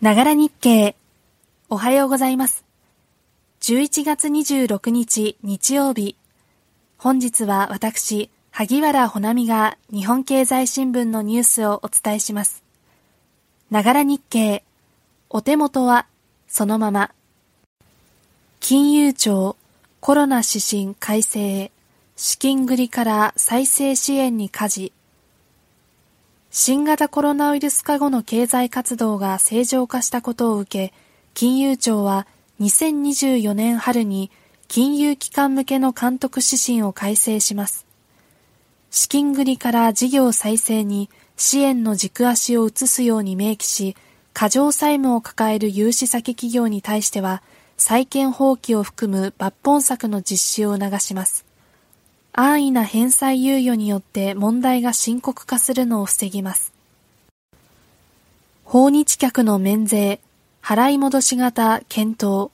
ながら日経。おはようございます。11月26日日曜日。本日は私、萩原ほなみが日本経済新聞のニュースをお伝えします。ながら日経。お手元はそのまま。金融庁コロナ指針改正資金繰りから再生支援に舵新型コロナウイルス化後の経済活動が正常化したことを受け、金融庁は2024年春に金融機関向けの監督指針を改正します。資金繰りから事業再生に支援の軸足を移すように明記し、過剰債務を抱える融資先企業に対しては、債権放棄を含む抜本策の実施を促します。安易な返済猶予によって問題が深刻化するのを防ぎます。訪日客の免税、払い戻し型検討、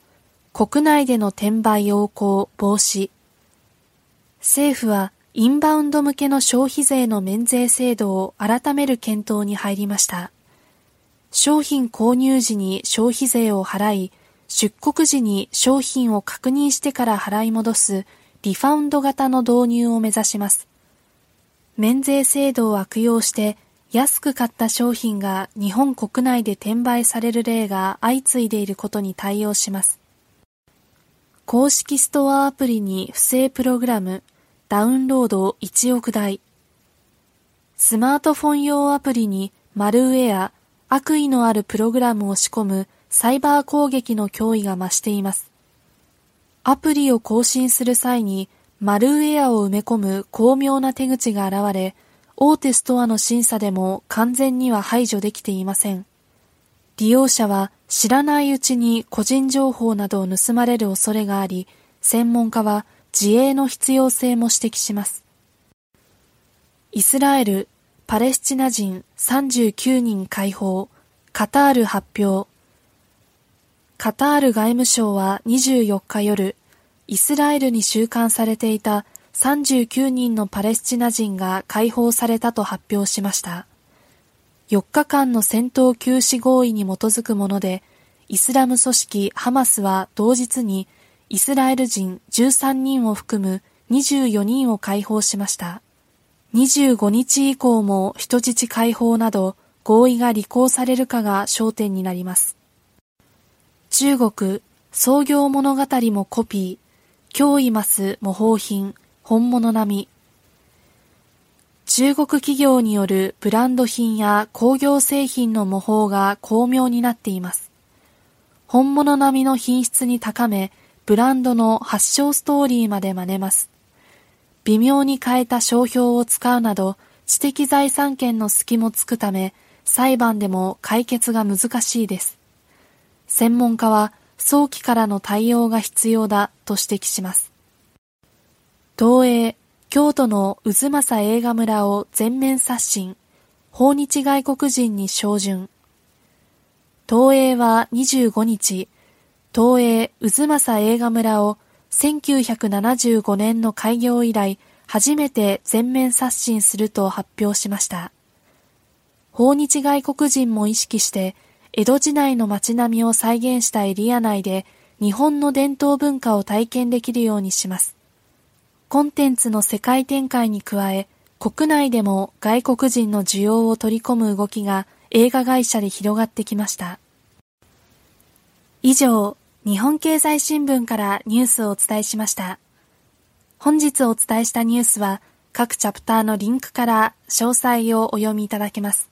国内での転売横行防止。政府はインバウンド向けの消費税の免税制度を改める検討に入りました。商品購入時に消費税を払い、出国時に商品を確認してから払い戻すリファウンド型の導入を目指します。免税制度を悪用して安く買った商品が日本国内で転売される例が相次いでいることに対応します。公式ストアアプリに不正プログラム、ダウンロード1億台。スマートフォン用アプリにマルウェア、悪意のあるプログラムを仕込むサイバー攻撃の脅威が増しています。アプリを更新する際にマルウェアを埋め込む巧妙な手口が現れ、大手ストアの審査でも完全には排除できていません。利用者は知らないうちに個人情報などを盗まれる恐れがあり、専門家は自衛の必要性も指摘します。イスラエル、パレスチナ人39人解放、カタール発表、カタール外務省は24日夜、イスラエルに収監されていた39人のパレスチナ人が解放されたと発表しました。4日間の戦闘休止合意に基づくもので、イスラム組織ハマスは同日にイスラエル人13人を含む24人を解放しました。25日以降も人質解放など合意が履行されるかが焦点になります。中国創業物語もコピー、今日います模倣品、本物並み。中国企業によるブランド品や工業製品の模倣が巧妙になっています。本物並みの品質に高め、ブランドの発祥ストーリーまで真似ます。微妙に変えた商標を使うなど、知的財産権の隙もつくため、裁判でも解決が難しいです。専門家は早期からの対応が必要だと指摘します。東映、京都の渦政映画村を全面刷新、訪日外国人に照準。東映は25日、東映渦政映画村を1975年の開業以来初めて全面刷新すると発表しました。訪日外国人も意識して江戸時代の街並みを再現したエリア内で日本の伝統文化を体験できるようにします。コンテンツの世界展開に加え、国内でも外国人の需要を取り込む動きが映画会社で広がってきました。以上、日本経済新聞からニュースをお伝えしました。本日お伝えしたニュースは各チャプターのリンクから詳細をお読みいただけます。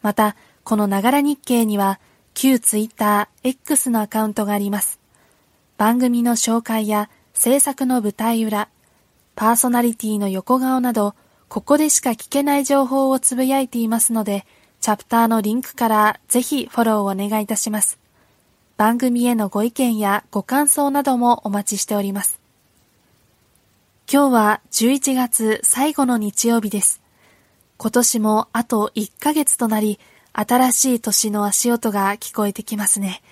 また、このながら日経には旧ツイッター X のアカウントがあります。番組の紹介や制作の舞台裏、パーソナリティの横顔など、ここでしか聞けない情報をつぶやいていますので、チャプターのリンクからぜひフォローをお願いいたします。番組へのご意見やご感想などもお待ちしております。今日は11月最後の日曜日です。今年もあと1ヶ月となり、新しい年の足音が聞こえてきますね。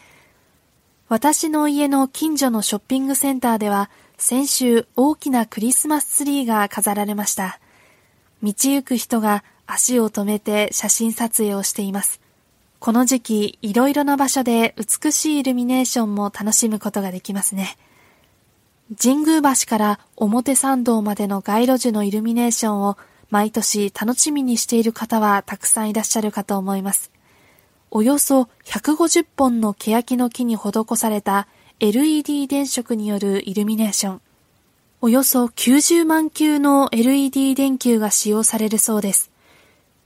私の家の近所のショッピングセンターでは先週大きなクリスマスツリーが飾られました。道行く人が足を止めて写真撮影をしています。この時期、いろいろな場所で美しいイルミネーションも楽しむことができますね。神宮橋から表参道までの街路樹のイルミネーションを毎年楽しみにしている方はたくさんいらっしゃるかと思います。およそ150本の欅の木に施された LED 電飾によるイルミネーション。およそ90万球の LED 電球が使用されるそうです。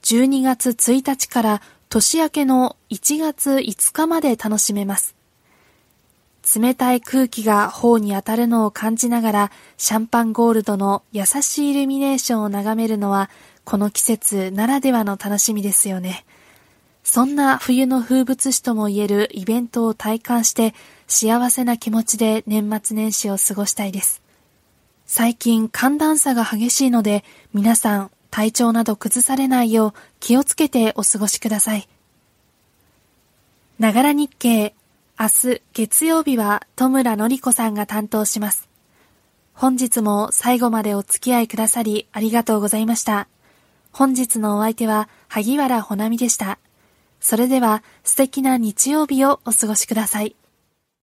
12月1日から年明けの1月5日まで楽しめます。冷たい空気が頬に当たるのを感じながらシャンパンゴールドの優しいイルミネーションを眺めるのはこの季節ならではの楽しみですよね。そんな冬の風物詩とも言えるイベントを体感して幸せな気持ちで年末年始を過ごしたいです。最近寒暖差が激しいので皆さん体調など崩されないよう気をつけてお過ごしください。ながら日経明日月曜日は戸村のり子さんが担当します。本日も最後までお付き合いくださりありがとうございました。本日のお相手は萩原ほなみでした。それでは素敵な日曜日をお過ごしください。